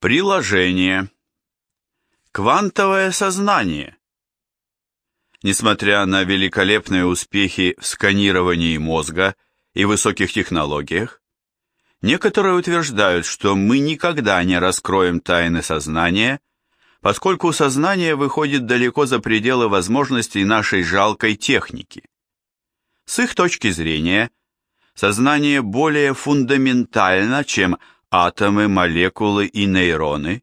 Приложение. Квантовое сознание. Несмотря на великолепные успехи в сканировании мозга и высоких технологиях, некоторые утверждают, что мы никогда не раскроем тайны сознания, поскольку сознание выходит далеко за пределы возможностей нашей жалкой техники. С их точки зрения, сознание более фундаментально, чем атомы, молекулы и нейроны,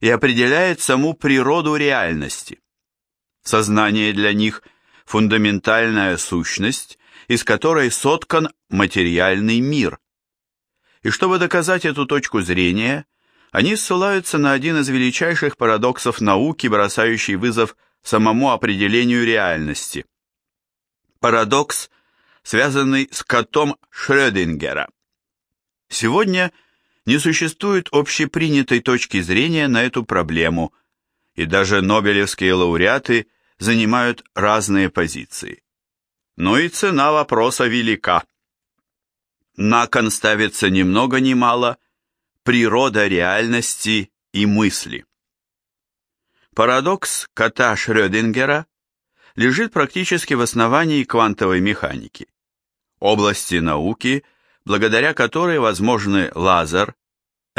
и определяет саму природу реальности. Сознание для них – фундаментальная сущность, из которой соткан материальный мир. И чтобы доказать эту точку зрения, они ссылаются на один из величайших парадоксов науки, бросающий вызов самому определению реальности. Парадокс, связанный с котом Шрёдингера. Сегодня – не существует общепринятой точки зрения на эту проблему, и даже нобелевские лауреаты занимают разные позиции. Но и цена вопроса велика. На кон ставится ни много ни мало природа реальности и мысли. Парадокс кота Шрёдингера лежит практически в основании квантовой механики, области науки, благодаря которой возможны лазер,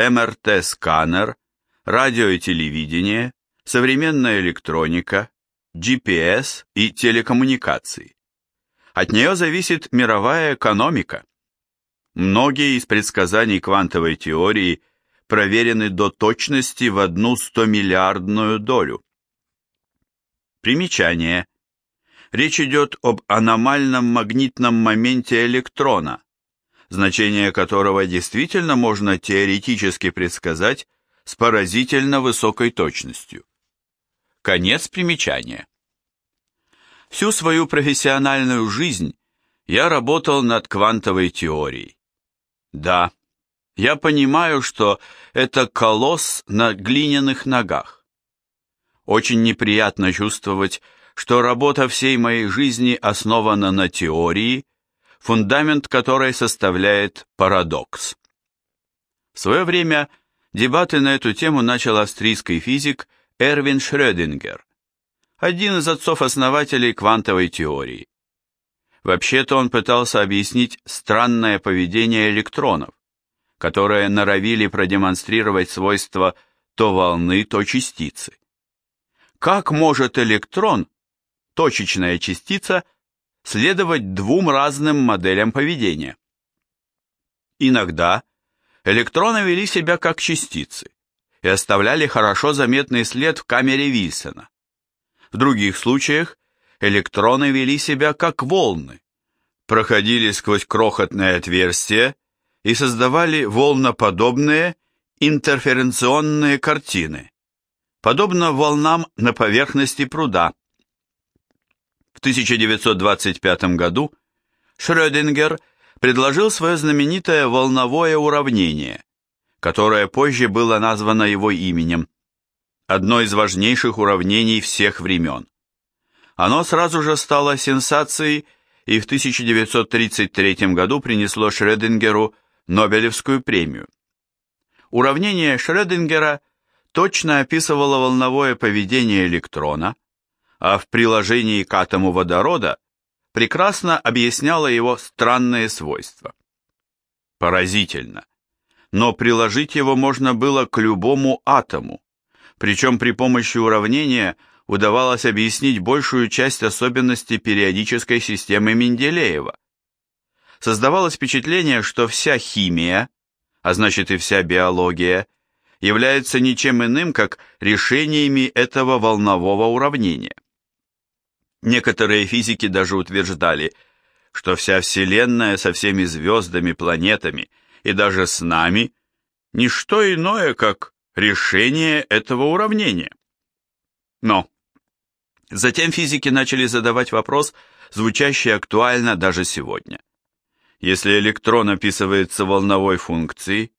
МРТ-сканер, радио и телевидение, современная электроника, GPS и телекоммуникации. От нее зависит мировая экономика. Многие из предсказаний квантовой теории проверены до точности в одну стомиллиардную долю. Примечание. Речь идет об аномальном магнитном моменте электрона, значение которого действительно можно теоретически предсказать с поразительно высокой точностью. Конец примечания. Всю свою профессиональную жизнь я работал над квантовой теорией. Да, я понимаю, что это колосс на глиняных ногах. Очень неприятно чувствовать, что работа всей моей жизни основана на теории, фундамент которой составляет парадокс. В свое время дебаты на эту тему начал австрийский физик Эрвин Шрёдингер, один из отцов-основателей квантовой теории. Вообще-то он пытался объяснить странное поведение электронов, которые норовили продемонстрировать свойства то волны, то частицы. Как может электрон, точечная частица, следовать двум разным моделям поведения. Иногда электроны вели себя как частицы и оставляли хорошо заметный след в камере Вильсона. В других случаях электроны вели себя как волны, проходили сквозь крохотное отверстие и создавали волноподобные интерференционные картины, подобно волнам на поверхности пруда, в 1925 году Шрёдингер предложил свое знаменитое волновое уравнение, которое позже было названо его именем, одно из важнейших уравнений всех времен. Оно сразу же стало сенсацией и в 1933 году принесло Шрёдингеру Нобелевскую премию. Уравнение Шрёдингера точно описывало волновое поведение электрона, а в приложении к атому водорода прекрасно объясняла его странные свойства. Поразительно. Но приложить его можно было к любому атому, причем при помощи уравнения удавалось объяснить большую часть особенностей периодической системы Менделеева. Создавалось впечатление, что вся химия, а значит и вся биология, является ничем иным, как решениями этого волнового уравнения. Некоторые физики даже утверждали, что вся Вселенная со всеми звездами, планетами и даже с нами – ничто иное, как решение этого уравнения. Но затем физики начали задавать вопрос, звучащий актуально даже сегодня. Если электрон описывается волновой функцией,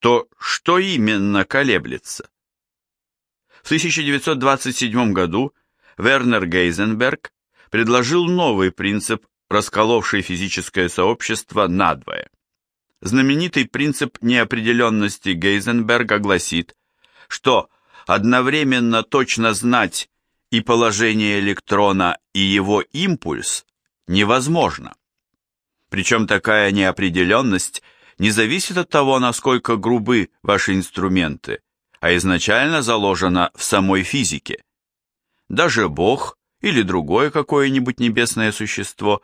то что именно колеблется? В 1927 году Вернер Гейзенберг предложил новый принцип, расколовший физическое сообщество надвое. знаменитый принцип неопределенности Гейзенберга гласит, что одновременно точно знать и положение электрона, и его импульс невозможно. Причем такая неопределенность не зависит от того, насколько грубы ваши инструменты, а изначально заложена в самой физике. Даже Бог или другое какое-нибудь небесное существо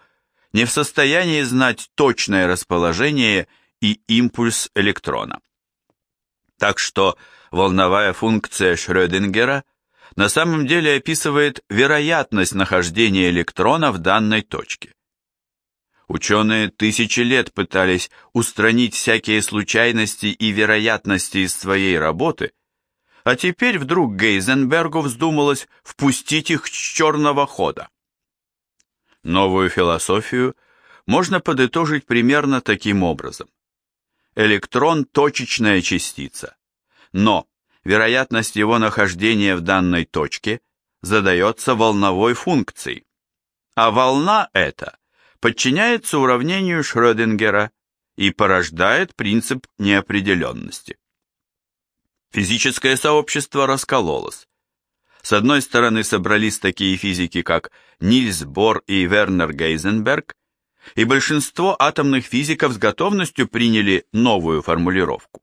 не в состоянии знать точное расположение и импульс электрона. Так что волновая функция Шрёдингера на самом деле описывает вероятность нахождения электрона в данной точке. Ученые тысячи лет пытались устранить всякие случайности и вероятности из своей работы, а теперь вдруг Гейзенбергу вздумалось впустить их с черного хода. Новую философию можно подытожить примерно таким образом. Электрон – точечная частица, но вероятность его нахождения в данной точке задается волновой функцией, а волна эта подчиняется уравнению Шрёдингера и порождает принцип неопределенности. Физическое сообщество раскололось. С одной стороны собрались такие физики, как Нильс Бор и Вернер Гейзенберг, и большинство атомных физиков с готовностью приняли новую формулировку.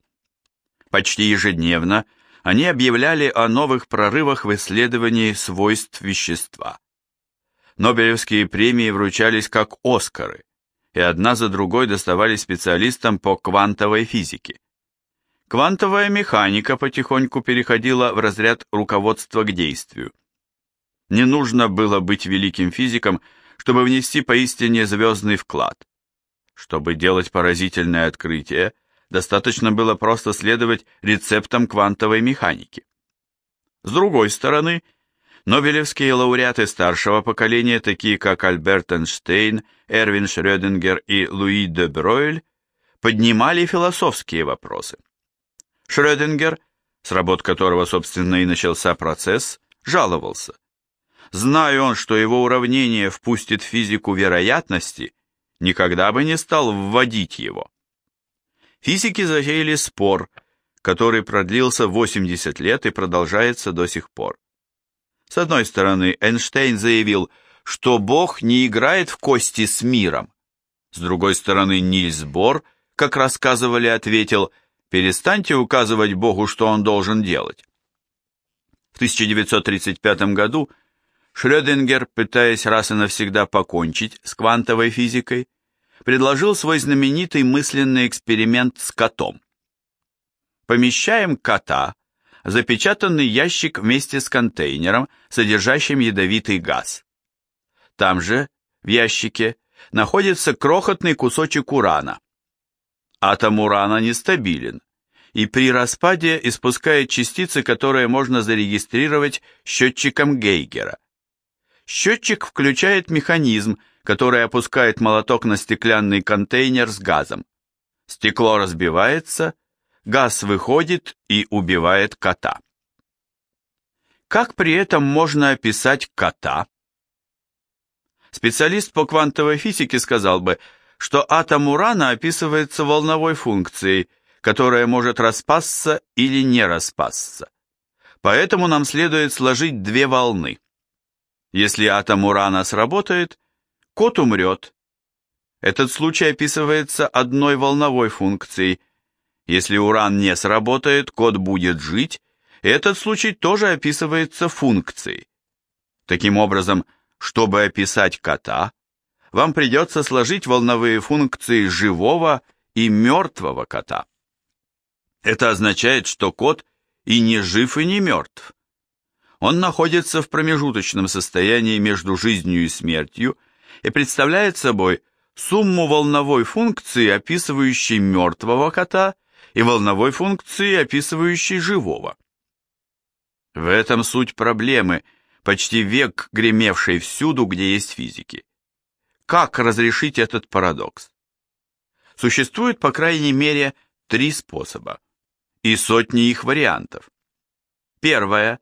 Почти ежедневно они объявляли о новых прорывах в исследовании свойств вещества. Нобелевские премии вручались как Оскары, и одна за другой доставались специалистам по квантовой физике. Квантовая механика потихоньку переходила в разряд руководства к действию. Не нужно было быть великим физиком, чтобы внести поистине звездный вклад. Чтобы делать поразительное открытие, достаточно было просто следовать рецептам квантовой механики. С другой стороны, Нобелевские лауреаты старшего поколения, такие как Альберт Эйнштейн, Эрвин Шрёдингер и Луи де Бройль, поднимали философские вопросы. Шрёдингер, с работ которого, собственно, и начался процесс, жаловался. Зная он, что его уравнение впустит в физику вероятности, никогда бы не стал вводить его. Физики затеяли спор, который продлился 80 лет и продолжается до сих пор. С одной стороны, Эйнштейн заявил, что Бог не играет в кости с миром. С другой стороны, Нильс Бор, как рассказывали, ответил – Перестаньте указывать Богу, что он должен делать. В 1935 году Шрёдингер, пытаясь раз и навсегда покончить с квантовой физикой, предложил свой знаменитый мысленный эксперимент с котом. Помещаем кота, запечатанный ящик вместе с контейнером, содержащим ядовитый газ. Там же, в ящике, находится крохотный кусочек урана. Атом урана нестабилен и при распаде испускает частицы, которые можно зарегистрировать счетчиком Гейгера. Счетчик включает механизм, который опускает молоток на стеклянный контейнер с газом. Стекло разбивается, газ выходит и убивает кота. Как при этом можно описать кота? Специалист по квантовой физике сказал бы, что атом урана описывается волновой функцией, которая может распасться или не распасться. Поэтому нам следует сложить две волны. Если атом урана сработает, кот умрет. Этот случай описывается одной волновой функцией. Если уран не сработает, кот будет жить, этот случай тоже описывается функцией. Таким образом, чтобы описать кота, вам придется сложить волновые функции живого и мертвого кота. Это означает, что кот и не жив, и не мертв. Он находится в промежуточном состоянии между жизнью и смертью и представляет собой сумму волновой функции, описывающей мертвого кота, и волновой функции, описывающей живого. В этом суть проблемы, почти век гремевшей всюду, где есть физики. Как разрешить этот парадокс? Существует, по крайней мере, три способа и сотни их вариантов. Первое.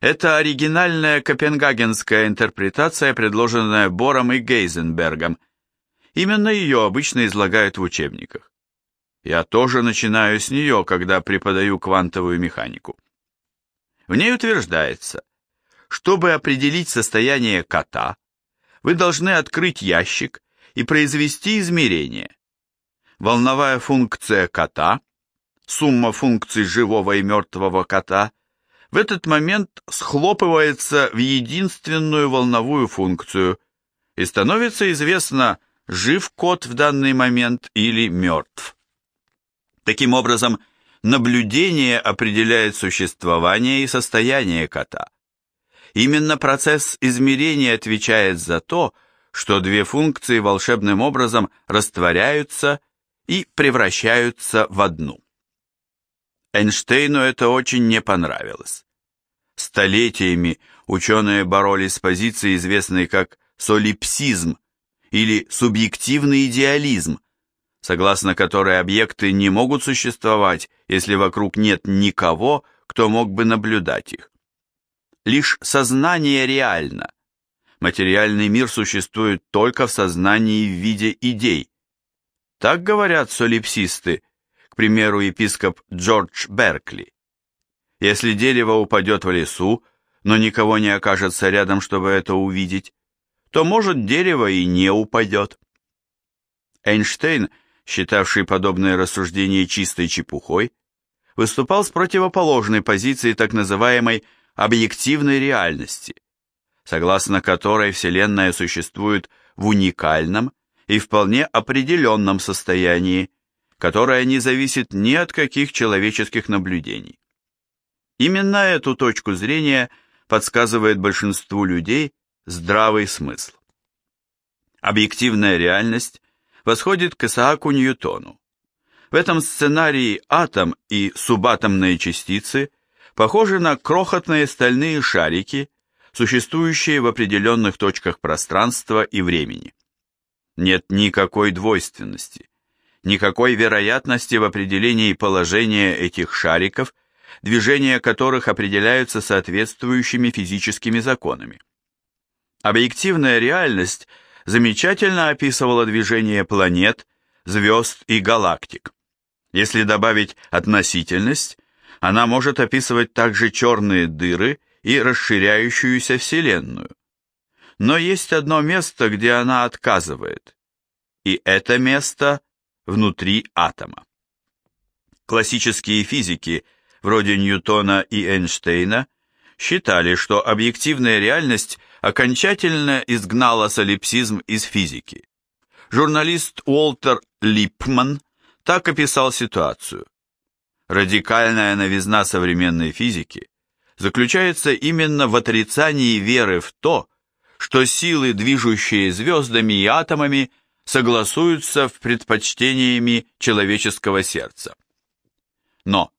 Это оригинальная копенгагенская интерпретация, предложенная Бором и Гейзенбергом. Именно ее обычно излагают в учебниках. Я тоже начинаю с нее, когда преподаю квантовую механику. В ней утверждается, чтобы определить состояние кота, вы должны открыть ящик и произвести измерение. Волновая функция кота, сумма функций живого и мертвого кота, в этот момент схлопывается в единственную волновую функцию и становится известно, жив кот в данный момент или мертв. Таким образом, наблюдение определяет существование и состояние кота. Именно процесс измерения отвечает за то, что две функции волшебным образом растворяются и превращаются в одну. Эйнштейну это очень не понравилось. Столетиями ученые боролись с позицией, известной как солипсизм или субъективный идеализм, согласно которой объекты не могут существовать, если вокруг нет никого, кто мог бы наблюдать их. Лишь сознание реально. Материальный мир существует только в сознании в виде идей. Так говорят солипсисты, к примеру, епископ Джордж Беркли. Если дерево упадет в лесу, но никого не окажется рядом, чтобы это увидеть, то, может, дерево и не упадет. Эйнштейн – считавший подобные рассуждения чистой чепухой, выступал с противоположной позиции так называемой объективной реальности, согласно которой Вселенная существует в уникальном и вполне определенном состоянии, которое не зависит ни от каких человеческих наблюдений. Именно эту точку зрения подсказывает большинству людей здравый смысл. Объективная реальность восходит к Исааку Ньютону. В этом сценарии атом и субатомные частицы похожи на крохотные стальные шарики, существующие в определенных точках пространства и времени. Нет никакой двойственности, никакой вероятности в определении положения этих шариков, движения которых определяются соответствующими физическими законами. Объективная реальность – замечательно описывала движение планет, звезд и галактик. Если добавить относительность, она может описывать также черные дыры и расширяющуюся Вселенную. Но есть одно место, где она отказывает, и это место внутри атома. Классические физики, вроде Ньютона и Эйнштейна, считали, что объективная реальность окончательно изгнала солипсизм из физики. Журналист Уолтер Липман так описал ситуацию. Радикальная новизна современной физики заключается именно в отрицании веры в то, что силы, движущие звездами и атомами, согласуются в предпочтениями человеческого сердца. Но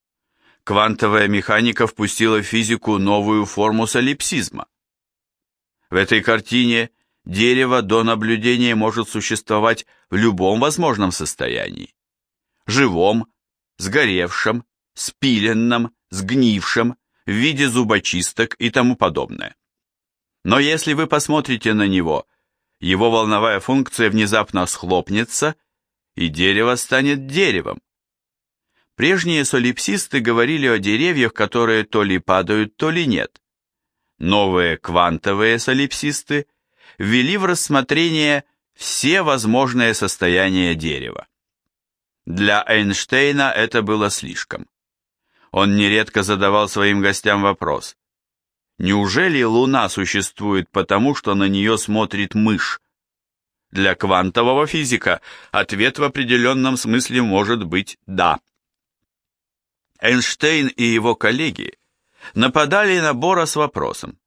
квантовая механика впустила в физику новую форму солипсизма – в этой картине дерево до наблюдения может существовать в любом возможном состоянии. Живом, сгоревшем, спиленном, сгнившем, в виде зубочисток и тому подобное. Но если вы посмотрите на него, его волновая функция внезапно схлопнется, и дерево станет деревом. Прежние солипсисты говорили о деревьях, которые то ли падают, то ли нет. Новые квантовые солипсисты ввели в рассмотрение все возможные состояния дерева. Для Эйнштейна это было слишком. Он нередко задавал своим гостям вопрос. Неужели Луна существует потому, что на нее смотрит мышь? Для квантового физика ответ в определенном смысле может быть «да». Эйнштейн и его коллеги нападали на Бора с вопросом,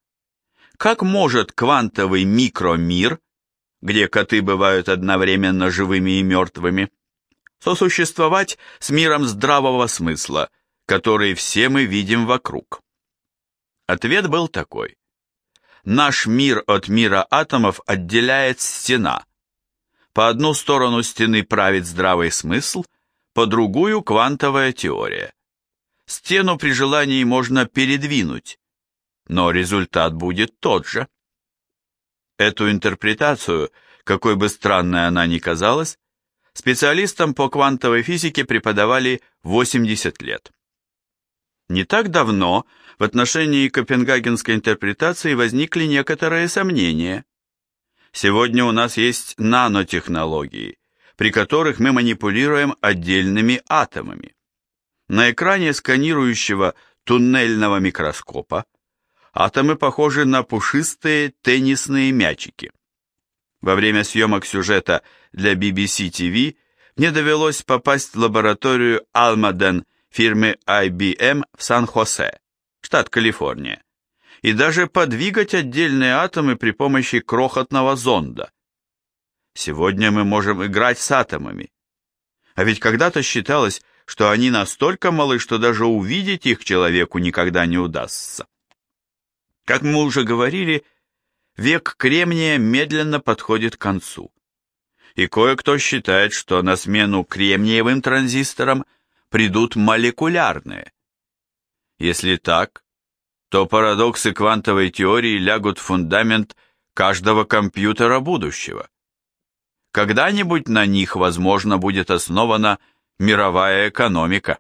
как может квантовый микромир, где коты бывают одновременно живыми и мертвыми, сосуществовать с миром здравого смысла, который все мы видим вокруг? Ответ был такой. Наш мир от мира атомов отделяет стена. По одну сторону стены правит здравый смысл, по другую – квантовая теория. Стену при желании можно передвинуть, но результат будет тот же. Эту интерпретацию, какой бы странной она ни казалась, специалистам по квантовой физике преподавали 80 лет. Не так давно в отношении копенгагенской интерпретации возникли некоторые сомнения. Сегодня у нас есть нанотехнологии, при которых мы манипулируем отдельными атомами. На экране сканирующего туннельного микроскопа атомы похожи на пушистые теннисные мячики. Во время съемок сюжета для BBC TV мне довелось попасть в лабораторию Almaden фирмы IBM в Сан-Хосе, штат Калифорния, и даже подвигать отдельные атомы при помощи крохотного зонда. Сегодня мы можем играть с атомами. А ведь когда-то считалось, что они настолько малы, что даже увидеть их человеку никогда не удастся. Как мы уже говорили, век кремния медленно подходит к концу. И кое-кто считает, что на смену кремниевым транзисторам придут молекулярные. Если так, то парадоксы квантовой теории лягут в фундамент каждого компьютера будущего. Когда-нибудь на них, возможно, будет основана мировая экономика.